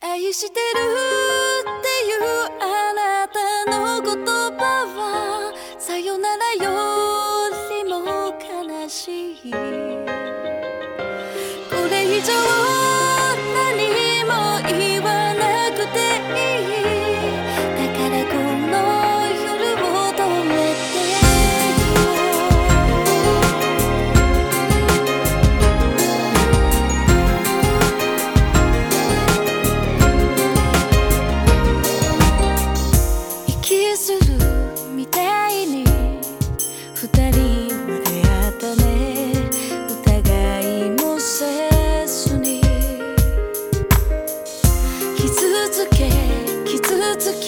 愛してるっていうあなたの言葉はさよならよりも悲しい。これ以上傷つけ傷つけ。